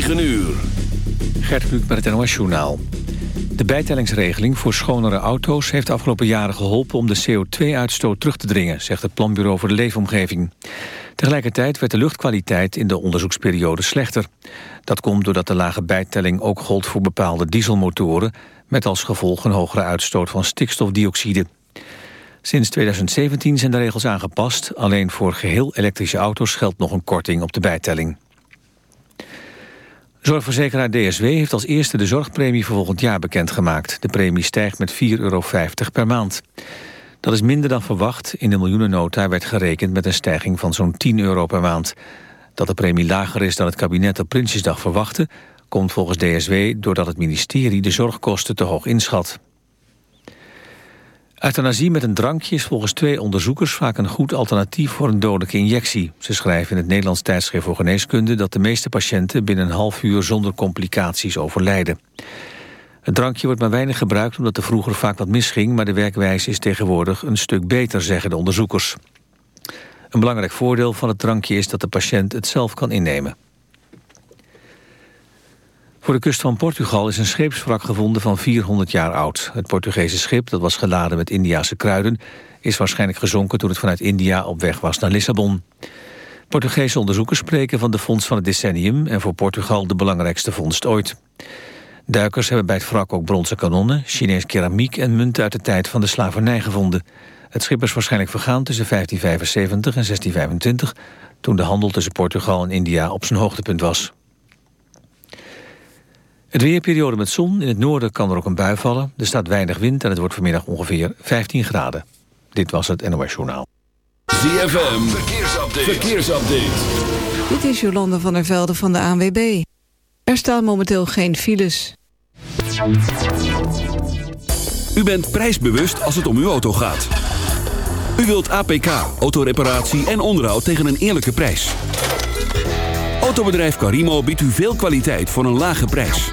9 uur. Gert Kluk met het NOS Journaal. De bijtellingsregeling voor schonere auto's heeft de afgelopen jaren geholpen om de CO2-uitstoot terug te dringen, zegt het Planbureau voor de Leefomgeving. Tegelijkertijd werd de luchtkwaliteit in de onderzoeksperiode slechter. Dat komt doordat de lage bijtelling ook gold voor bepaalde dieselmotoren, met als gevolg een hogere uitstoot van stikstofdioxide. Sinds 2017 zijn de regels aangepast. Alleen voor geheel elektrische auto's geldt nog een korting op de bijtelling. Zorgverzekeraar DSW heeft als eerste de zorgpremie voor volgend jaar bekendgemaakt. De premie stijgt met 4,50 euro per maand. Dat is minder dan verwacht. In de miljoenennota werd gerekend met een stijging van zo'n 10 euro per maand. Dat de premie lager is dan het kabinet op Prinsjesdag verwachtte... komt volgens DSW doordat het ministerie de zorgkosten te hoog inschat. Euthanasie met een drankje is volgens twee onderzoekers vaak een goed alternatief voor een dodelijke injectie. Ze schrijven in het Nederlands tijdschrift voor geneeskunde dat de meeste patiënten binnen een half uur zonder complicaties overlijden. Het drankje wordt maar weinig gebruikt omdat er vroeger vaak wat misging, maar de werkwijze is tegenwoordig een stuk beter, zeggen de onderzoekers. Een belangrijk voordeel van het drankje is dat de patiënt het zelf kan innemen. Voor de kust van Portugal is een scheepswrak gevonden van 400 jaar oud. Het Portugese schip, dat was geladen met Indiase kruiden... is waarschijnlijk gezonken toen het vanuit India op weg was naar Lissabon. Portugese onderzoekers spreken van de vondst van het decennium... en voor Portugal de belangrijkste vondst ooit. Duikers hebben bij het wrak ook bronzen kanonnen... Chinees keramiek en munten uit de tijd van de slavernij gevonden. Het schip is waarschijnlijk vergaan tussen 1575 en 1625... toen de handel tussen Portugal en India op zijn hoogtepunt was. Het weerperiode met zon. In het noorden kan er ook een bui vallen. Er staat weinig wind en het wordt vanmiddag ongeveer 15 graden. Dit was het NOS Journaal. ZFM, verkeersupdate. verkeersupdate. Dit is Jolande van der Velde van de ANWB. Er staan momenteel geen files. U bent prijsbewust als het om uw auto gaat. U wilt APK, autoreparatie en onderhoud tegen een eerlijke prijs. Autobedrijf Carimo biedt u veel kwaliteit voor een lage prijs.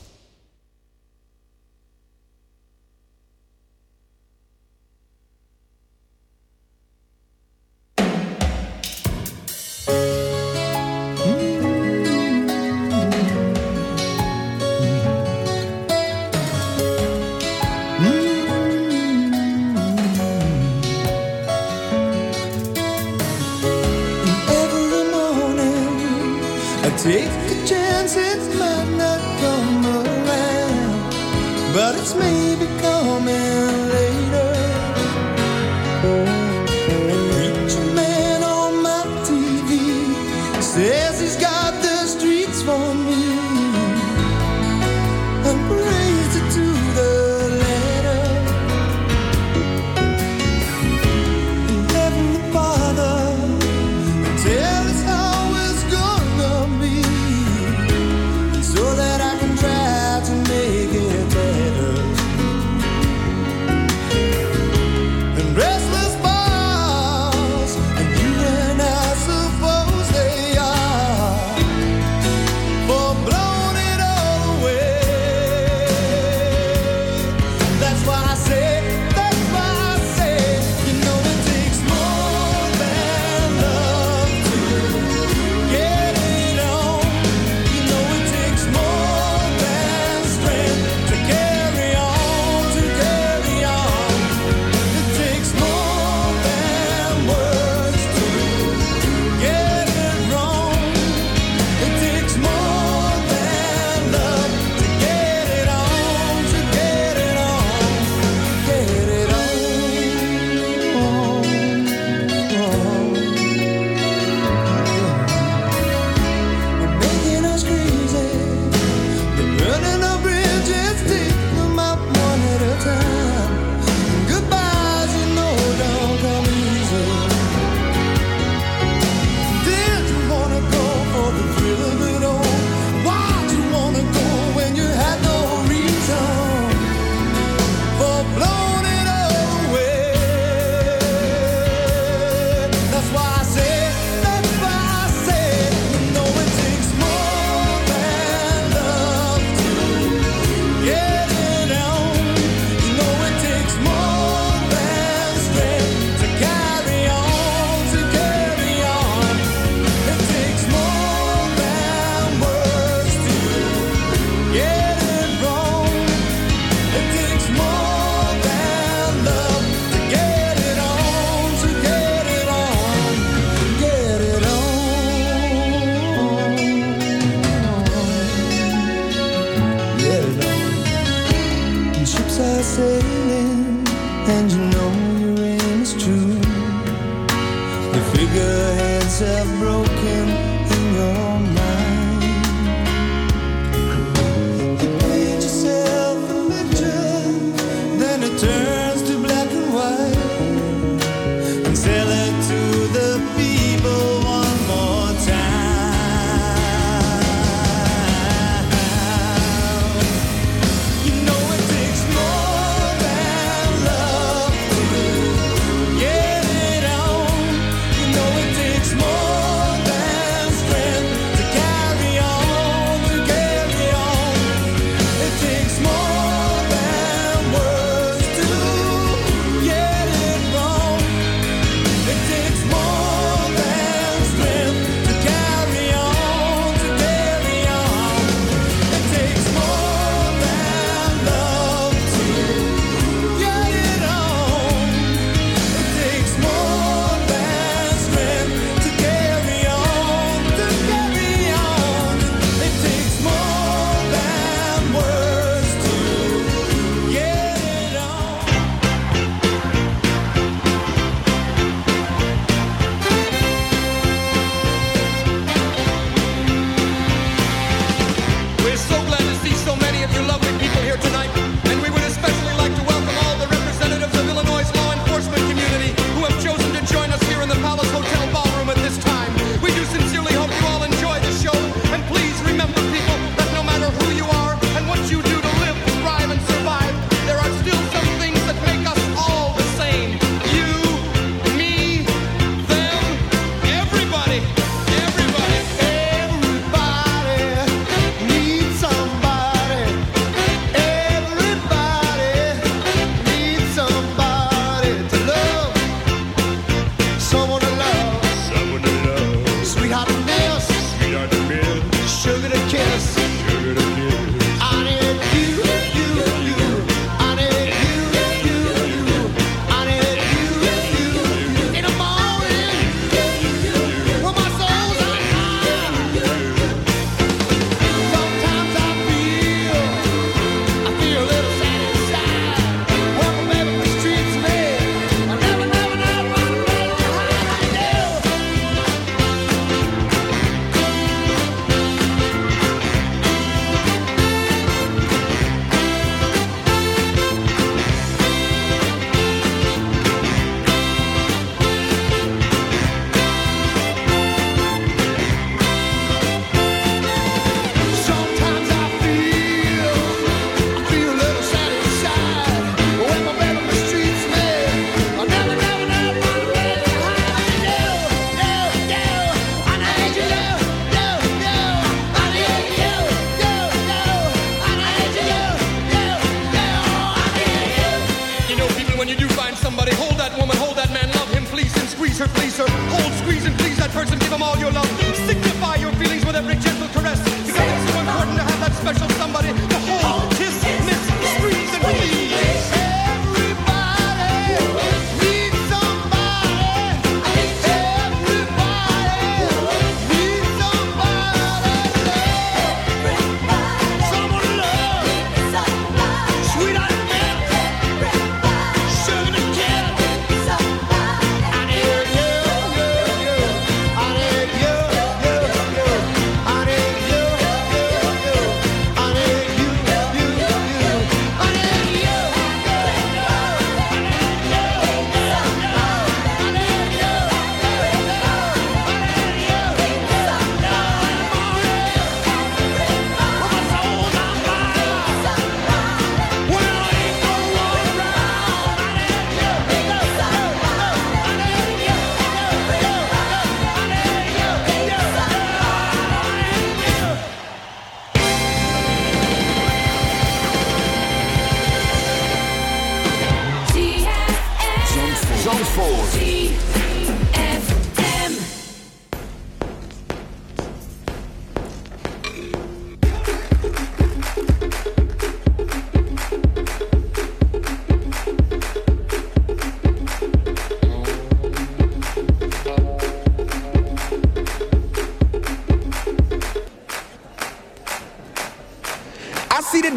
But it's me coming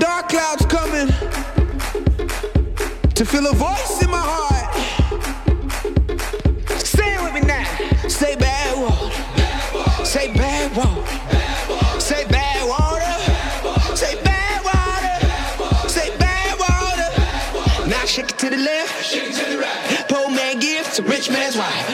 dark clouds coming. to feel a voice in my heart. It with me now. Say bad water. Say bad water. Say bad water. Say bad water. Say bad water. Now shake it to the left. Poor man gives to rich man's wife.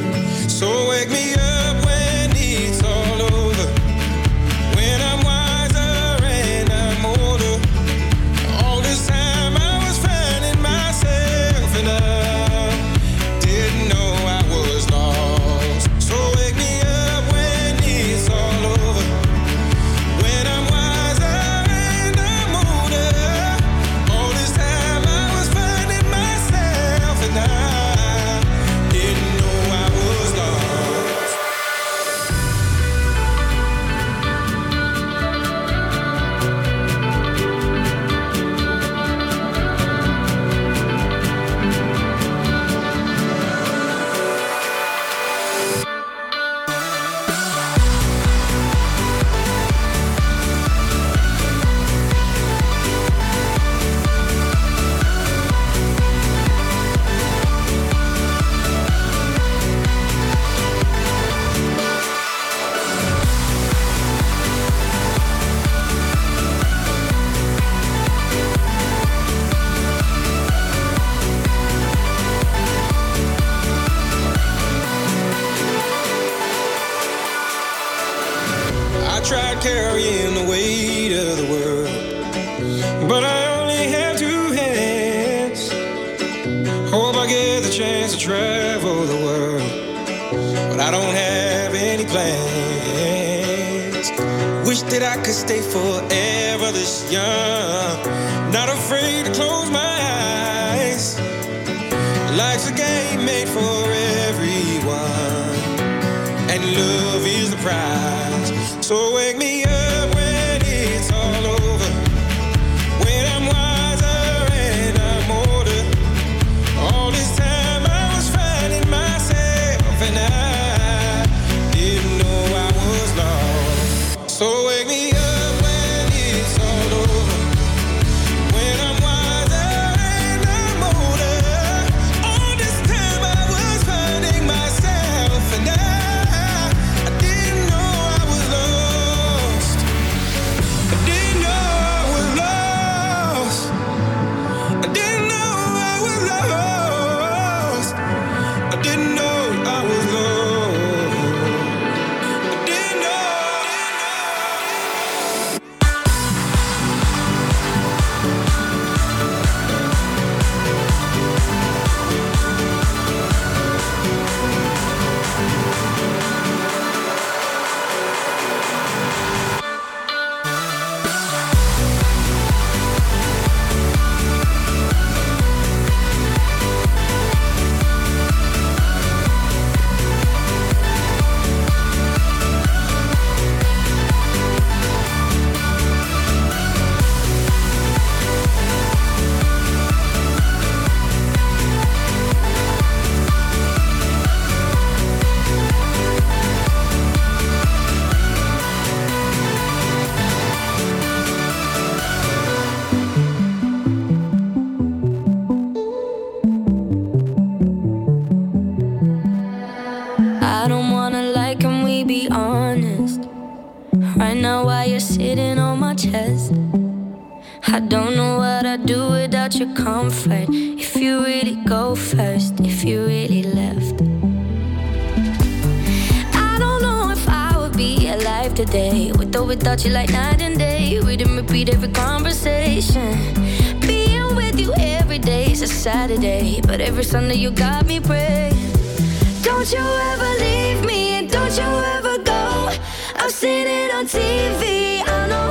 Monday's a Saturday, but every Sunday you got me praying. Don't you ever leave me, and don't you ever go. I've seen it on TV, I know.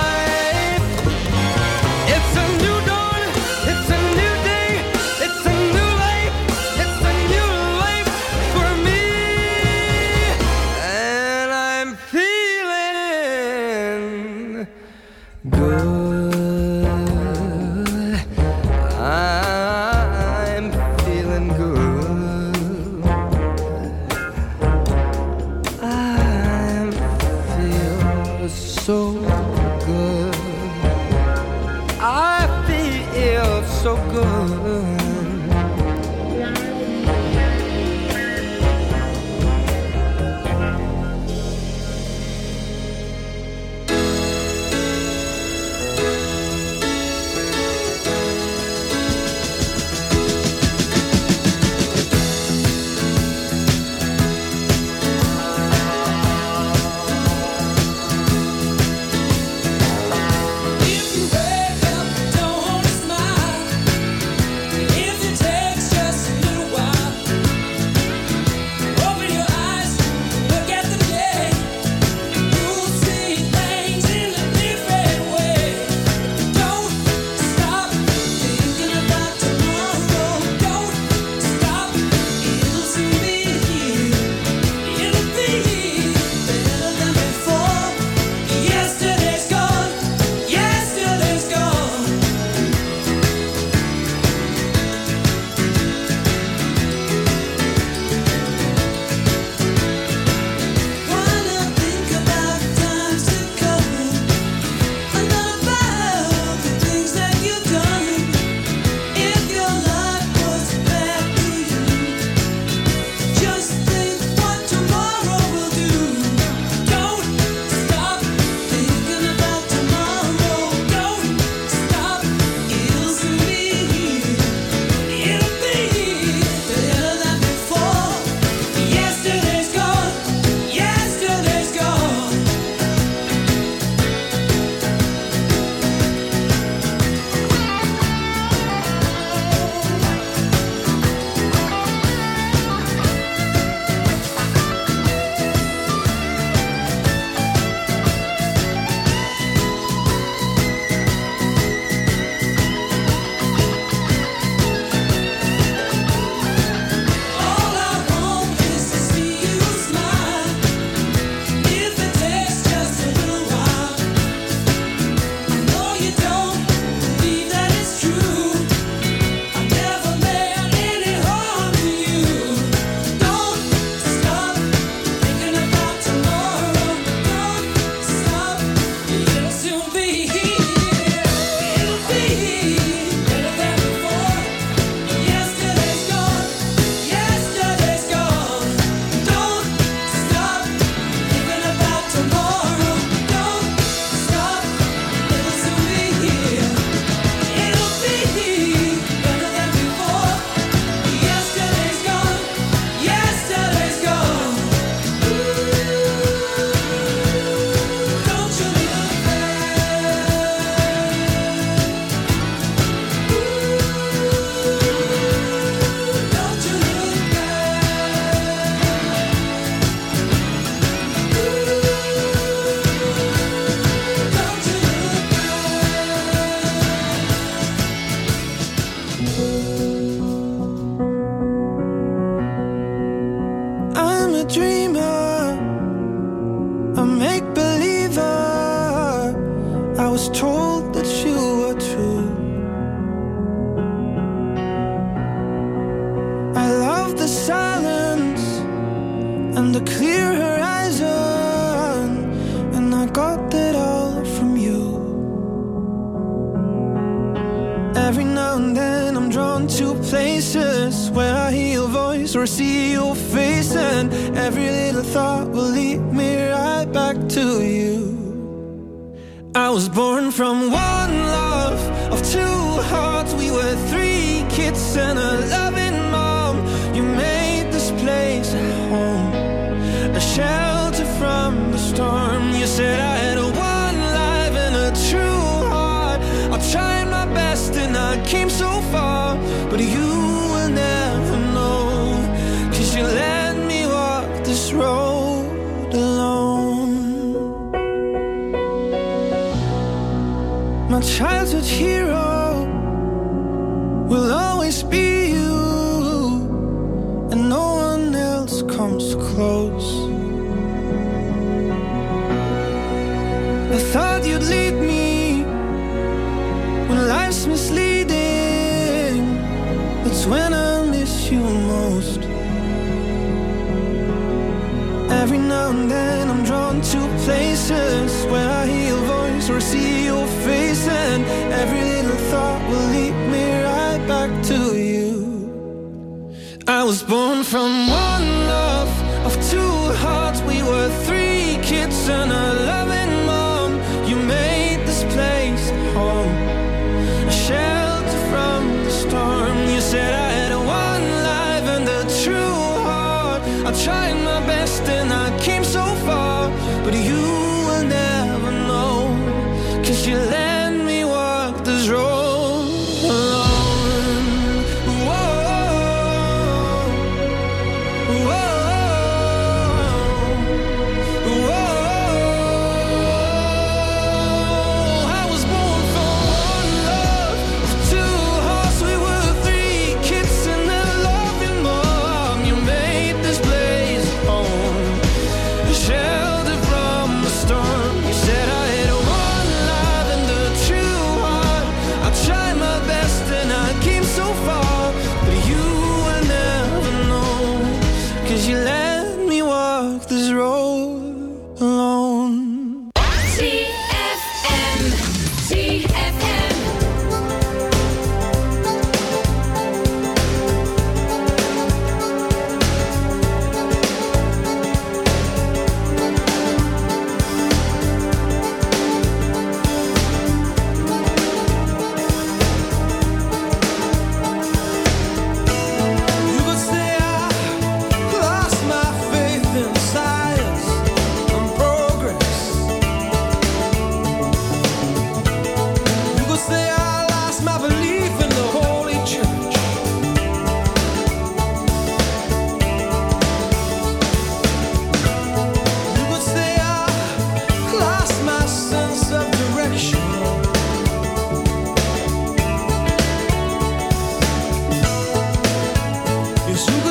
You. zoekt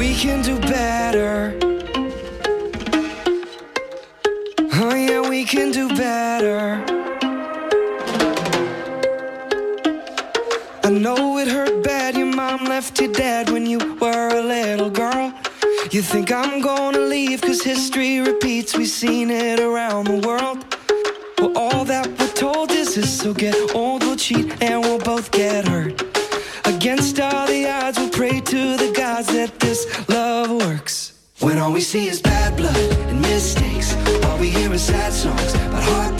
We can do better. You think I'm gonna leave cause history repeats. We've seen it around the world. Well, all that we're told is this. So get old, we'll cheat, and we'll both get hurt. Against all the odds, we'll pray to the gods that this love works. When all we see is bad blood and mistakes, all we hear is sad songs about heartbreaks.